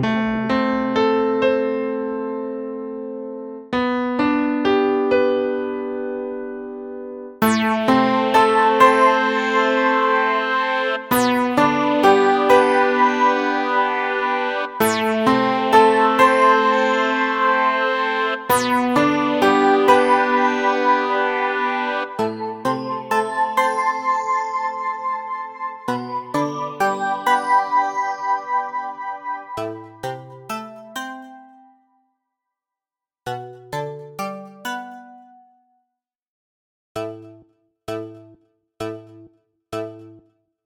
Bye.